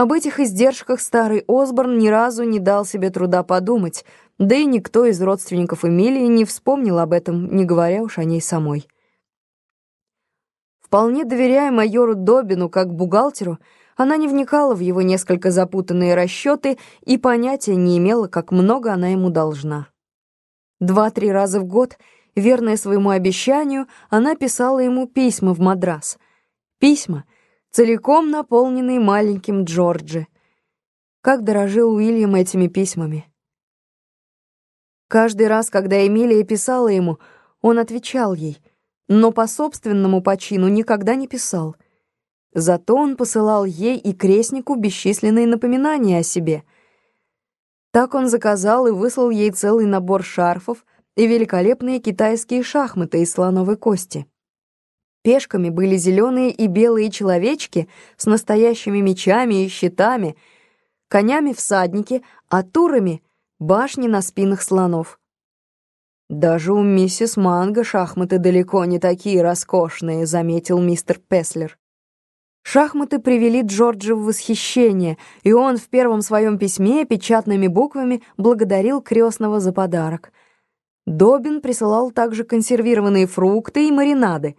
Об этих издержках старый Осборн ни разу не дал себе труда подумать, да и никто из родственников Эмилии не вспомнил об этом, не говоря уж о ней самой. Вполне доверяя майору Добину как бухгалтеру, она не вникала в его несколько запутанные расчеты и понятия не имела, как много она ему должна. Два-три раза в год, верная своему обещанию, она писала ему письма в Мадрас. Письма, целиком наполненные маленьким Джорджи. Как дорожил Уильям этими письмами. Каждый раз, когда Эмилия писала ему, он отвечал ей, но по собственному почину никогда не писал. Зато он посылал ей и крестнику бесчисленные напоминания о себе — так он заказал и выслал ей целый набор шарфов и великолепные китайские шахматы из слоновой кости. Пешками были зеленые и белые человечки с настоящими мечами и щитами, конями всадники, а турами — башни на спинах слонов. «Даже у миссис Манго шахматы далеко не такие роскошные», — заметил мистер Песлер. Шахматы привели Джорджа в восхищение, и он в первом своем письме печатными буквами благодарил крестного за подарок. Добин присылал также консервированные фрукты и маринады.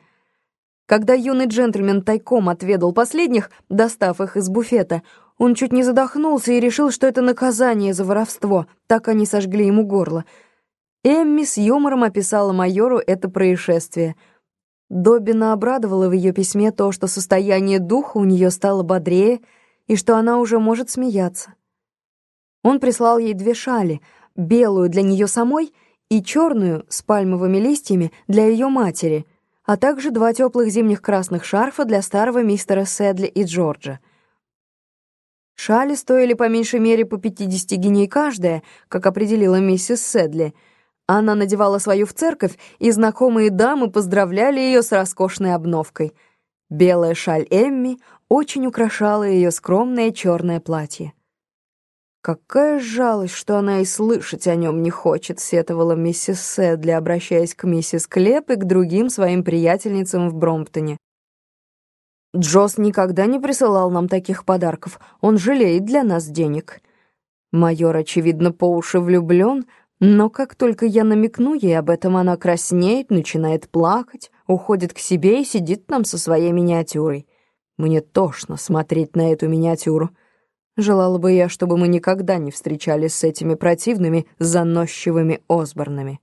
Когда юный джентльмен тайком отведал последних, достав их из буфета, он чуть не задохнулся и решил, что это наказание за воровство, так они сожгли ему горло. Эмми с юмором описала майору это происшествие — Добина обрадовала в ее письме то, что состояние духа у нее стало бодрее и что она уже может смеяться. Он прислал ей две шали, белую для нее самой и черную с пальмовыми листьями для ее матери, а также два теплых зимних красных шарфа для старого мистера Сэдли и Джорджа. Шали стоили по меньшей мере по 50 гиней каждая, как определила миссис Сэдли — она надевала свою в церковь, и знакомые дамы поздравляли ее с роскошной обновкой. Белая шаль Эмми очень украшала ее скромное черное платье. «Какая жалость, что она и слышать о нем не хочет», — сетовала миссис Сэдли, обращаясь к миссис Клеп и к другим своим приятельницам в Бромптоне. «Джосс никогда не присылал нам таких подарков. Он жалеет для нас денег». Майор, очевидно, по уши влюблен, но как только я намекну ей об этом, она краснеет, начинает плакать, уходит к себе и сидит там со своей миниатюрой. Мне тошно смотреть на эту миниатюру. Желала бы я, чтобы мы никогда не встречались с этими противными, заносчивыми Осборнами.